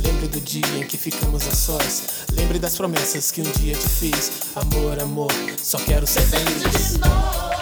Lembre do dia em que ficamos a sós. Lembre das promessas que um dia te fiz. Amor, amor, só quero ser feliz.